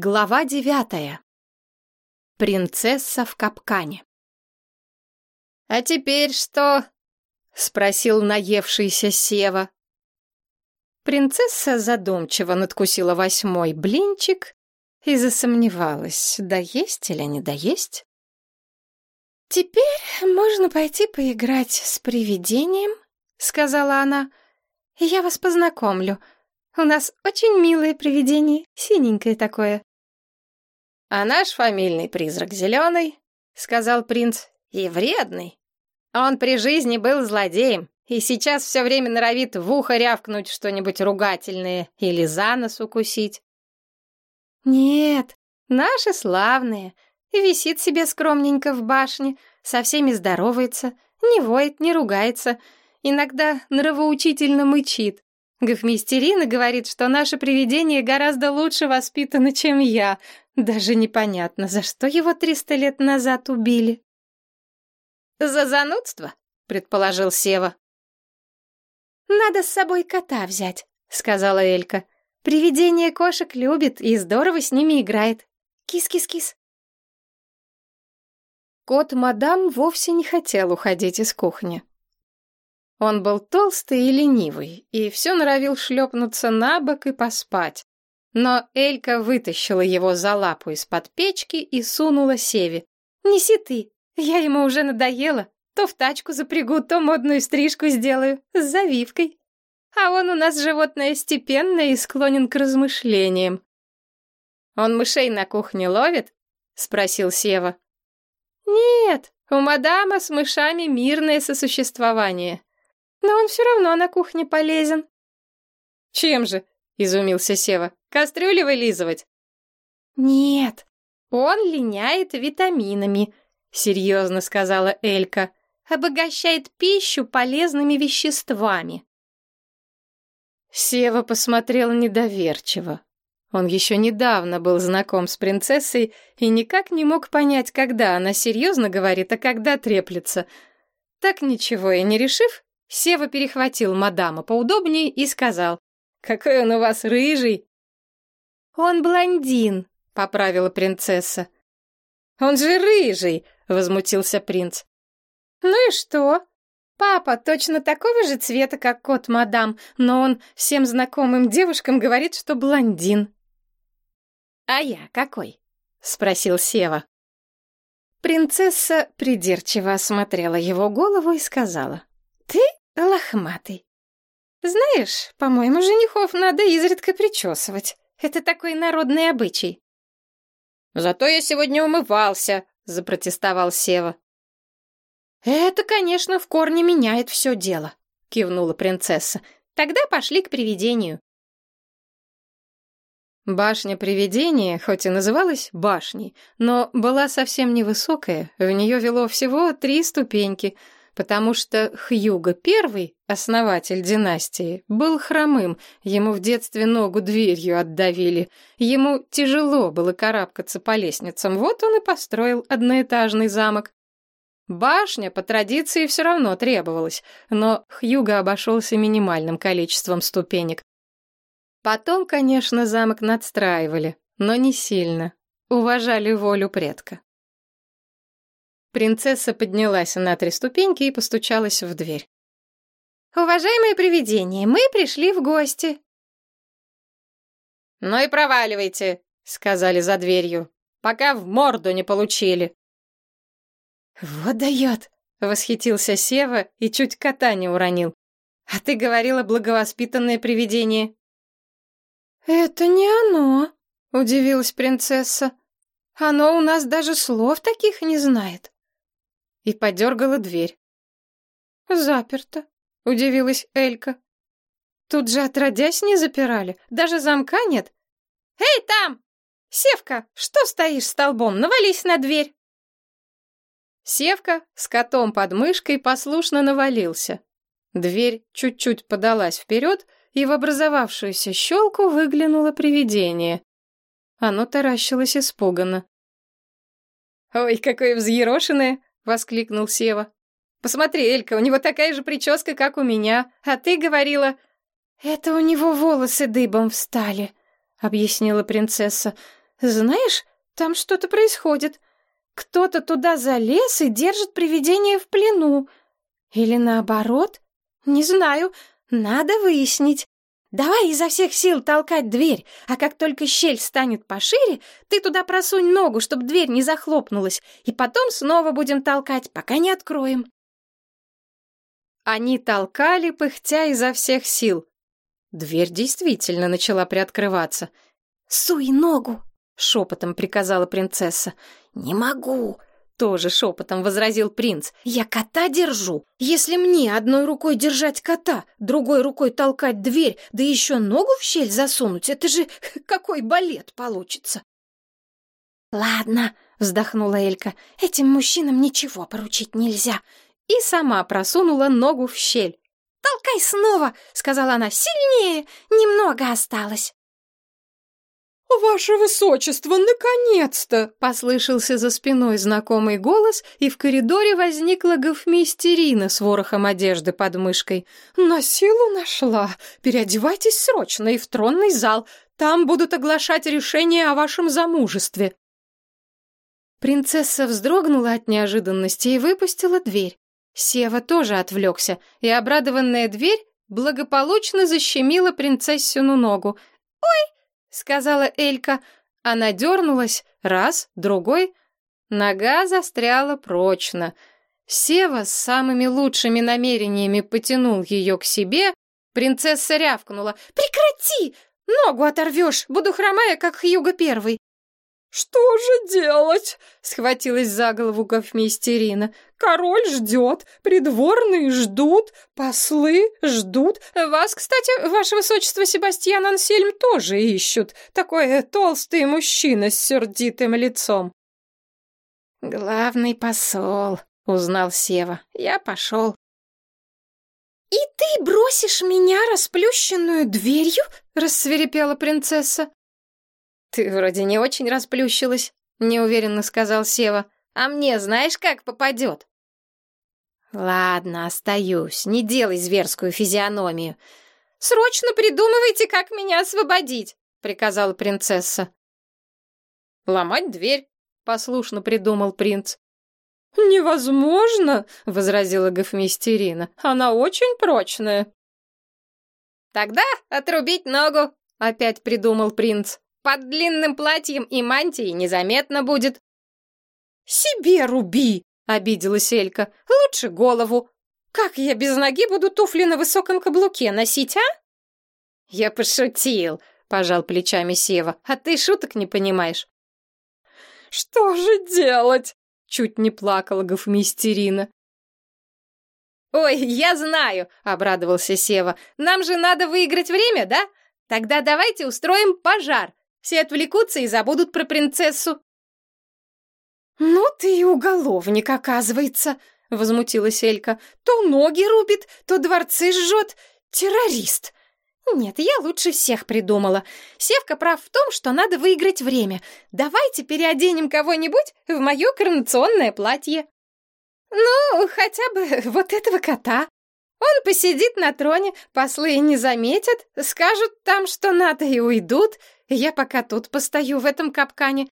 Глава девятая. Принцесса в капкане. «А теперь что?» — спросил наевшийся Сева. Принцесса задумчиво надкусила восьмой блинчик и засомневалась, доесть или не доесть. «Теперь можно пойти поиграть с привидением», — сказала она. «Я вас познакомлю. У нас очень милое привидение, синенькое такое». «А наш фамильный призрак зеленый», — сказал принц, — «и вредный. Он при жизни был злодеем, и сейчас все время норовит в ухо рявкнуть что-нибудь ругательное или за нос укусить». «Нет, наши славные, висит себе скромненько в башне, со всеми здоровается, не воет, не ругается, иногда нравоучительно мычит. Гофмистерина говорит, что наше привидение гораздо лучше воспитано, чем я, даже непонятно, за что его триста лет назад убили. «За занудство», — предположил Сева. «Надо с собой кота взять», — сказала Элька. «Привидение кошек любит и здорово с ними играет. Кис-кис-кис». Кот мадам вовсе не хотел уходить из кухни. Он был толстый и ленивый, и все норовил шлепнуться на бок и поспать. Но Элька вытащила его за лапу из-под печки и сунула Севе. «Неси ты, я ему уже надоела. То в тачку запрягу, то модную стрижку сделаю, с завивкой. А он у нас животное степенное и склонен к размышлениям». «Он мышей на кухне ловит?» — спросил Сева. «Нет, у мадама с мышами мирное сосуществование. Но он все равно на кухне полезен». «Чем же?» — изумился Сева. Кастрюли вылизывать?» «Нет, он линяет витаминами», — серьезно сказала Элька. «Обогащает пищу полезными веществами». Сева посмотрел недоверчиво. Он еще недавно был знаком с принцессой и никак не мог понять, когда она серьезно говорит, а когда треплется. Так ничего и не решив, Сева перехватил мадама поудобнее и сказал, «Какой он у вас рыжий!» «Он блондин», — поправила принцесса. «Он же рыжий», — возмутился принц. «Ну и что? Папа точно такого же цвета, как кот мадам, но он всем знакомым девушкам говорит, что блондин». «А я какой?» — спросил Сева. Принцесса придирчиво осмотрела его голову и сказала. «Ты лохматый. Знаешь, по-моему, женихов надо изредка причесывать. Это такой народный обычай. Зато я сегодня умывался, запротестовал Сева. Это, конечно, в корне меняет все дело, кивнула принцесса. Тогда пошли к привидению. Башня привидения, хоть и называлась башней, но была совсем невысокая, в нее вело всего три ступеньки — потому что Хьюго I, основатель династии, был хромым, ему в детстве ногу дверью отдавили, ему тяжело было карабкаться по лестницам, вот он и построил одноэтажный замок. Башня по традиции все равно требовалась, но Хьюго обошелся минимальным количеством ступенек. Потом, конечно, замок надстраивали, но не сильно, уважали волю предка. Принцесса поднялась на три ступеньки и постучалась в дверь. «Уважаемые привидения, мы пришли в гости». «Ну и проваливайте», — сказали за дверью, «пока в морду не получили». «Вот дает», — восхитился Сева и чуть кота не уронил. «А ты говорила благовоспитанное привидение». «Это не оно», — удивилась принцесса. «Оно у нас даже слов таких не знает» и подергала дверь. «Заперто», — удивилась Элька. «Тут же отродясь не запирали, даже замка нет. Эй, там! Севка, что стоишь столбом? Навались на дверь!» Севка с котом под мышкой послушно навалился. Дверь чуть-чуть подалась вперед, и в образовавшуюся щелку выглянуло привидение. Оно таращилось испуганно. «Ой, какое взъерошенное!» Воскликнул Сева. Посмотри, Элька, у него такая же прическа, как у меня, а ты говорила... Это у него волосы дыбом встали, объяснила принцесса. знаешь, там что-то происходит. Кто-то туда залез и держит привидение в плену. Или наоборот? Не знаю, надо выяснить. Давай изо всех сил толкать дверь, а как только щель станет пошире, ты туда просунь ногу, чтобы дверь не захлопнулась, и потом снова будем толкать, пока не откроем. Они толкали, пыхтя изо всех сил. Дверь действительно начала приоткрываться. «Суй ногу!» — шепотом приказала принцесса. «Не могу!» — тоже шепотом возразил принц. «Я кота держу. Если мне одной рукой держать кота, другой рукой толкать дверь, да еще ногу в щель засунуть, это же какой балет получится!» «Ладно», — вздохнула Элька, — «этим мужчинам ничего поручить нельзя и сама просунула ногу в щель. «Толкай снова!» — сказала она. «Сильнее! Немного осталось!» «Ваше высочество, наконец-то!» — послышался за спиной знакомый голос, и в коридоре возникла гофмистерина с ворохом одежды под мышкой. «На силу нашла! Переодевайтесь срочно и в тронный зал! Там будут оглашать решение о вашем замужестве!» Принцесса вздрогнула от неожиданности и выпустила дверь. Сева тоже отвлекся, и обрадованная дверь благополучно защемила принцессину ногу. «Ой!» — сказала Элька. Она дернулась, раз, другой. Нога застряла прочно. Сева с самыми лучшими намерениями потянул ее к себе. Принцесса рявкнула. «Прекрати! Ногу оторвешь! Буду хромая, как Хьюго Первый!» «Что же делать?» — схватилась за голову гофмейстерина. «Король ждет, придворные ждут, послы ждут. Вас, кстати, ваше высочество Себастьян Ансельм тоже ищут. Такой толстый мужчина с сердитым лицом». «Главный посол», — узнал Сева. «Я пошел». «И ты бросишь меня расплющенную дверью?» — рассверепела принцесса. «Ты вроде не очень расплющилась», — неуверенно сказал Сева. «А мне знаешь, как попадет?» «Ладно, остаюсь. Не делай зверскую физиономию. Срочно придумывайте, как меня освободить», — приказала принцесса. «Ломать дверь», — послушно придумал принц. «Невозможно», — возразила гофмистерина. «Она очень прочная». «Тогда отрубить ногу», — опять придумал принц. Под длинным платьем и мантией незаметно будет. Себе руби, обиделась Элька. Лучше голову. Как я без ноги буду туфли на высоком каблуке носить, а? Я пошутил, пожал плечами Сева. А ты шуток не понимаешь. Что же делать? Чуть не плакала гофмистерина. «Ой, я знаю!» — обрадовался Сева. «Нам же надо выиграть время, да? Тогда давайте устроим пожар. Все отвлекутся и забудут про принцессу. «Ну ты и уголовник, оказывается», — возмутилась Элька. «То ноги рубит, то дворцы жжет. Террорист!» «Нет, я лучше всех придумала. Севка прав в том, что надо выиграть время. Давайте переоденем кого-нибудь в мое коронационное платье». «Ну, хотя бы вот этого кота. Он посидит на троне, послы не заметят, скажут там, что надо, и уйдут. Я пока тут постою в этом капкане.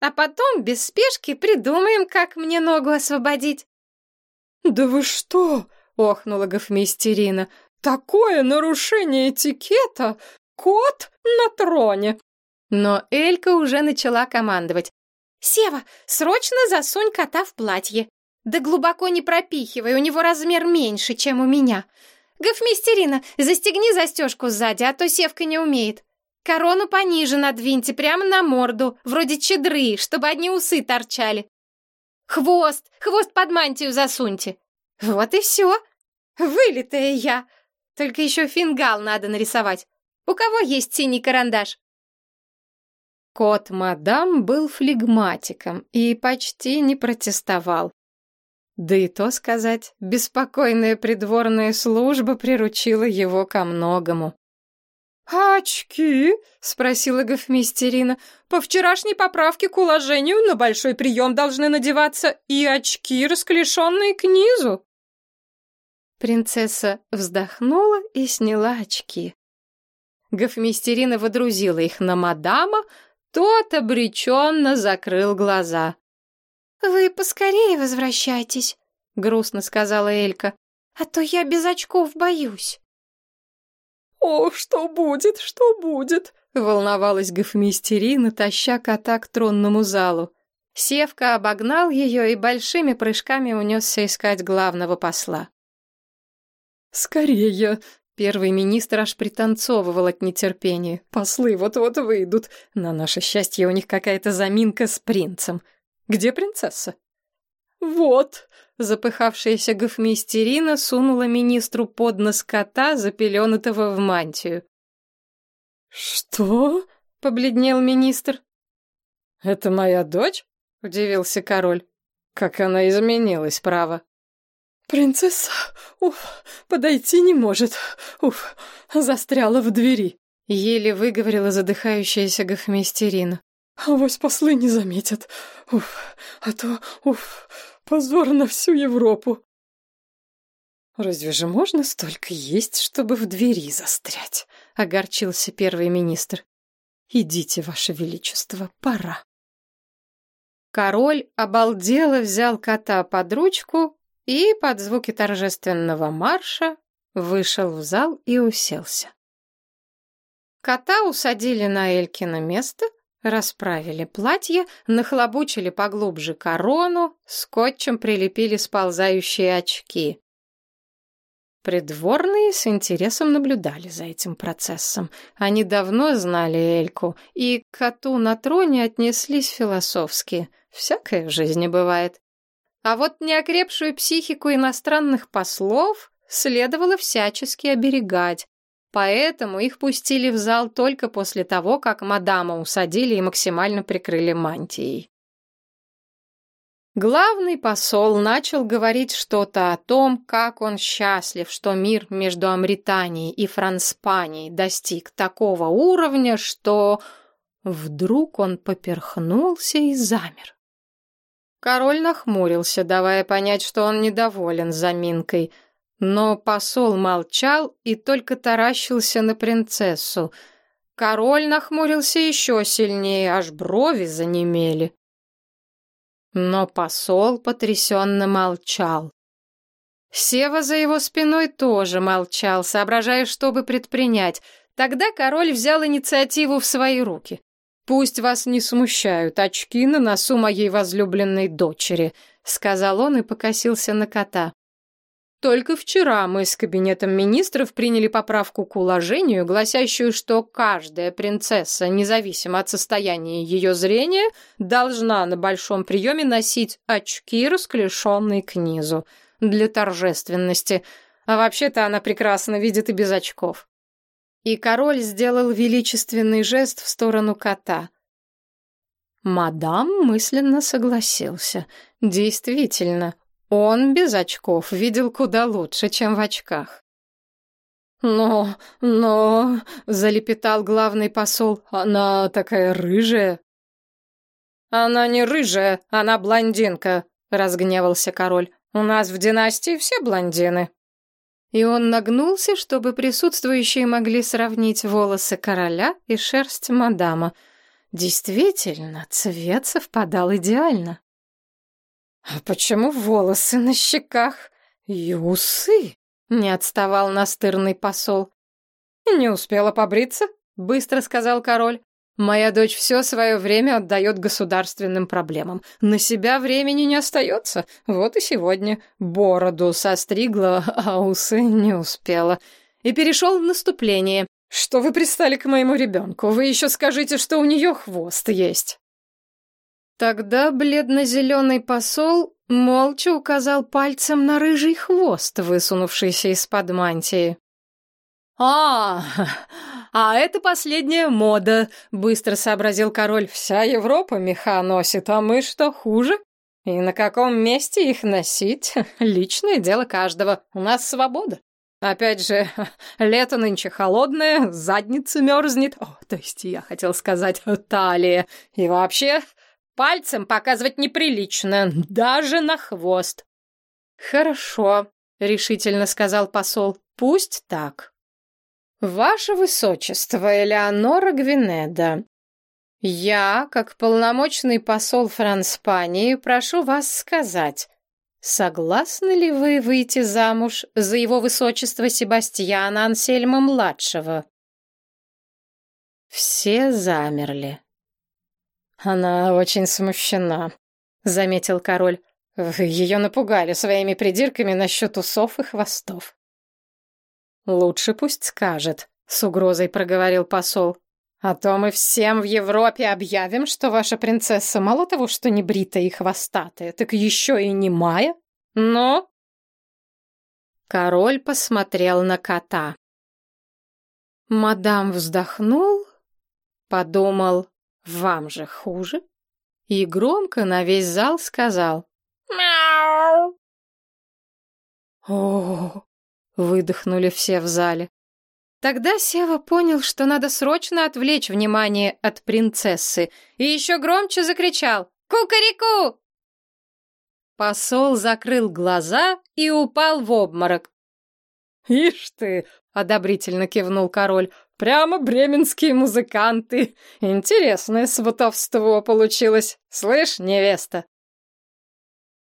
А потом, без спешки, придумаем, как мне ногу освободить. «Да вы что?» — охнула гофмистерина. «Такое нарушение этикета! Кот на троне!» Но Элька уже начала командовать. «Сева, срочно засунь кота в платье. Да глубоко не пропихивай, у него размер меньше, чем у меня. Гофмистерина, застегни застежку сзади, а то Севка не умеет. Корону пониже надвиньте, прямо на морду, вроде чедры, чтобы одни усы торчали. Хвост, хвост под мантию засуньте. Вот и все. Вылитая я. Только еще фингал надо нарисовать. У кого есть синий карандаш? Кот мадам был флегматиком и почти не протестовал. Да и то сказать, беспокойная придворная служба приручила его ко многому. «А очки?» — спросила гофмистерина. «По вчерашней поправке к уложению на большой прием должны надеваться и очки, расклешенные к низу». Принцесса вздохнула и сняла очки. Гофмистерина водрузила их на мадама, Тот обреченно закрыл глаза. «Вы поскорее возвращайтесь», — грустно сказала Элька, «а то я без очков боюсь». «О, что будет, что будет?» — волновалась гофмистерина, таща кота к тронному залу. Севка обогнал ее и большими прыжками унесся искать главного посла. «Скорее!» — первый министр аж пританцовывал от нетерпения. «Послы вот-вот выйдут. На наше счастье у них какая-то заминка с принцем. Где принцесса?» «Вот!» — запыхавшаяся гофмистерина сунула министру под нос кота, запеленутого в мантию. «Что?» — побледнел министр. «Это моя дочь?» — удивился король. «Как она изменилась, право!» «Принцесса, уф, подойти не может, уф, застряла в двери», — еле выговорила задыхающаяся гофмистерина. «Авось послы не заметят, уф, а то, уф, позор на всю Европу». «Разве же можно столько есть, чтобы в двери застрять?» — огорчился первый министр. «Идите, ваше величество, пора». Король обалдело взял кота под ручку и под звуки торжественного марша вышел в зал и уселся. Кота усадили на Элькино место, расправили платье, нахлобучили поглубже корону, скотчем прилепили сползающие очки. Придворные с интересом наблюдали за этим процессом. Они давно знали Эльку, и к коту на троне отнеслись философски. Всякое в жизни бывает. А вот неокрепшую психику иностранных послов следовало всячески оберегать. Поэтому их пустили в зал только после того, как мадама усадили и максимально прикрыли мантией. Главный посол начал говорить что-то о том, как он счастлив, что мир между Амританией и Франспанией достиг такого уровня, что вдруг он поперхнулся и замер. Король нахмурился, давая понять, что он недоволен заминкой, но посол молчал и только таращился на принцессу. Король нахмурился еще сильнее, аж брови занемели. Но посол потрясенно молчал. Сева за его спиной тоже молчал, соображая, что бы предпринять. Тогда король взял инициативу в свои руки. «Пусть вас не смущают очки на носу моей возлюбленной дочери», — сказал он и покосился на кота. Только вчера мы с кабинетом министров приняли поправку к уложению, гласящую, что каждая принцесса, независимо от состояния ее зрения, должна на большом приеме носить очки, расклешенные к низу, для торжественности. А вообще-то она прекрасно видит и без очков. И король сделал величественный жест в сторону кота. Мадам мысленно согласился. Действительно, он без очков видел куда лучше, чем в очках. «Но, но...» — залепетал главный посол. «Она такая рыжая». «Она не рыжая, она блондинка», — разгневался король. «У нас в династии все блондины». И он нагнулся, чтобы присутствующие могли сравнить волосы короля и шерсть мадама. Действительно, цвет совпадал идеально. «А почему волосы на щеках и усы?» — не отставал настырный посол. «Не успела побриться?» — быстро сказал король. «Моя дочь все свое время отдает государственным проблемам. На себя времени не остается. Вот и сегодня бороду состригла, а усы не успела. И перешел в наступление. Что вы пристали к моему ребенку? Вы еще скажите, что у нее хвост есть». Тогда бледно-зеленый посол молча указал пальцем на рыжий хвост, высунувшийся из-под мантии. «А, а это последняя мода», — быстро сообразил король. «Вся Европа меха носит, а мы что, хуже? И на каком месте их носить? Личное дело каждого. У нас свобода. Опять же, лето нынче холодное, задница мерзнет. О, то есть я хотел сказать талия. И вообще, Пальцем показывать неприлично, даже на хвост. Хорошо, решительно сказал посол. Пусть так. Ваше высочество Элеонора Гвинеда, Я, как полномочный посол Франспании, прошу вас сказать, согласны ли вы выйти замуж за его высочество Себастьяна Ансельма-младшего? Все замерли. Она очень смущена, заметил король. Вы ее напугали своими придирками насчет усов и хвостов. Лучше пусть скажет, с угрозой проговорил посол. А то мы всем в Европе объявим, что ваша принцесса мало того, что не бритая и хвостатая, так еще и не мая. Но...» Король посмотрел на кота. Мадам вздохнул, подумал, вам же хуже, и громко на весь зал сказал «Мяу!» «О!» — выдохнули все в зале. Тогда Сева понял, что надо срочно отвлечь внимание от принцессы, и еще громче закричал «Кукареку!». Посол закрыл глаза и упал в обморок. «Ишь ты!» — одобрительно кивнул король. «Прямо бременские музыканты! Интересное сватовство получилось! Слышь, невеста!»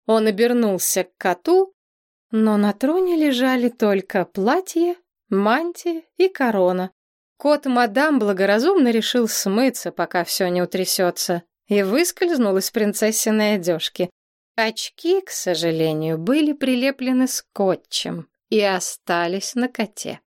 Он обернулся к коту, но на троне лежали только платье мантия и корона. Кот мадам благоразумно решил смыться, пока все не утрясется, и выскользнул из принцессиной одежки. Очки, к сожалению, были прилеплены скотчем и остались на коте.